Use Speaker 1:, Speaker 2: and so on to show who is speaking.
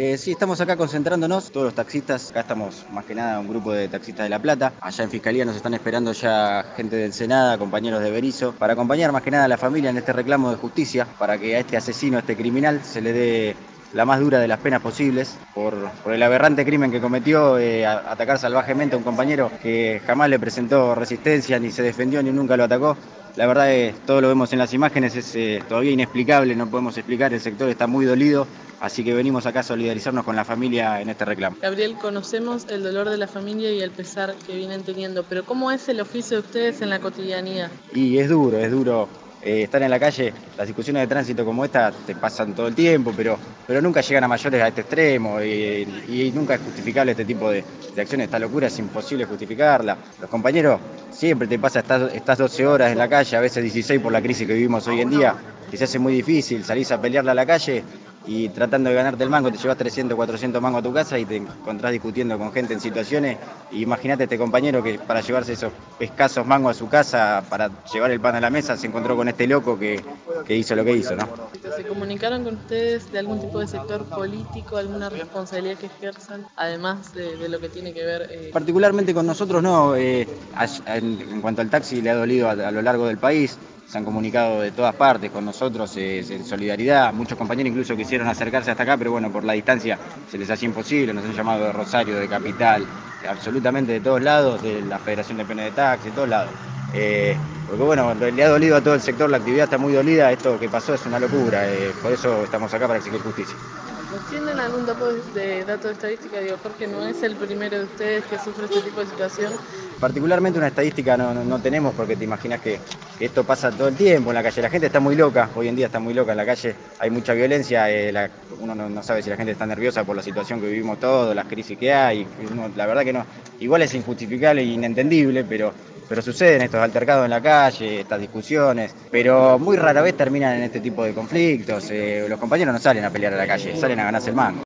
Speaker 1: Eh, sí, estamos acá concentrándonos, todos los taxistas, acá estamos más que nada un grupo de taxistas de La Plata, allá en Fiscalía nos están esperando ya gente del Senada, compañeros de Berizo, para acompañar más que nada a la familia en este reclamo de justicia, para que a este asesino, a este criminal, se le dé la más dura de las penas posibles por, el aberrante crimen que cometió, eh, atacar salvajemente a un compañero que jamás le presentó resistencia, ni se defendió, ni nunca lo atacó. La verdad es todo lo vemos en las imágenes, es eh, todavía inexplicable, no podemos explicar, el sector está muy dolido, Así que venimos acá a solidarizarnos con la familia en este reclamo.
Speaker 2: Gabriel, conocemos el dolor de la familia y el pesar que vienen teniendo, pero ¿cómo es el oficio de ustedes en la cotidianidad?
Speaker 1: Y es duro, es duro. Eh, estar en la calle, las discusiones de tránsito como esta te pasan todo el tiempo, pero, pero nunca llegan a mayores a este extremo y, nunca es justificable este tipo de, acciones. Esta locura es imposible justificarla. Los compañeros siempre te pasa estas, estas 12 horas en la calle, a veces 16 por la crisis que vivimos hoy en día, que se hace muy difícil, salís a pelearla a la calle y tratando de ganarte el mango, te llevas 300, 400 mangos a tu casa y te encontrás discutiendo con gente en situaciones. Imagínate este compañero que para llevarse esos escasos mangos a su casa, para llevar el pan a la mesa, se encontró con este loco que, hizo lo que hizo, ¿no?
Speaker 2: ¿Se comunicaron con ustedes de algún tipo de sector político, alguna responsabilidad que ejerzan, además de, lo que tiene que ver?
Speaker 1: Eh, Particularmente con nosotros no, eh, en, cuanto al taxi le ha dolido a lo largo del país se han comunicado de todas partes con nosotros en solidaridad. Muchos compañeros incluso quisieron acercarse hasta acá, pero bueno, por la distancia se les hacía imposible. Nos han llamado de Rosario, de Capital, absolutamente de todos lados, de la Federación de Pene de Taxi, de todos lados. Eh, porque bueno, le ha dolido a todo el sector, la actividad está muy dolida, esto que pasó es una locura, eh, por eso estamos acá para exigir justicia.
Speaker 2: ¿Tienen algún dato de, dato de estadística? Digo, porque no es el primero de ustedes que sufre este tipo de situación.
Speaker 1: Particularmente una estadística no, tenemos porque te imaginas que, esto pasa todo el tiempo en la calle. La gente está muy loca, hoy en día está muy loca en la calle, hay mucha violencia, eh, uno no, sabe si la gente está nerviosa por la situación que vivimos todos, las crisis que hay. la verdad que no, igual es injustificable e inentendible, pero pero suceden estos altercados en la calle, estas discusiones, pero muy rara vez terminan en este tipo de conflictos. Eh, los compañeros no salen a pelear a la calle, salen a ganarse el mango.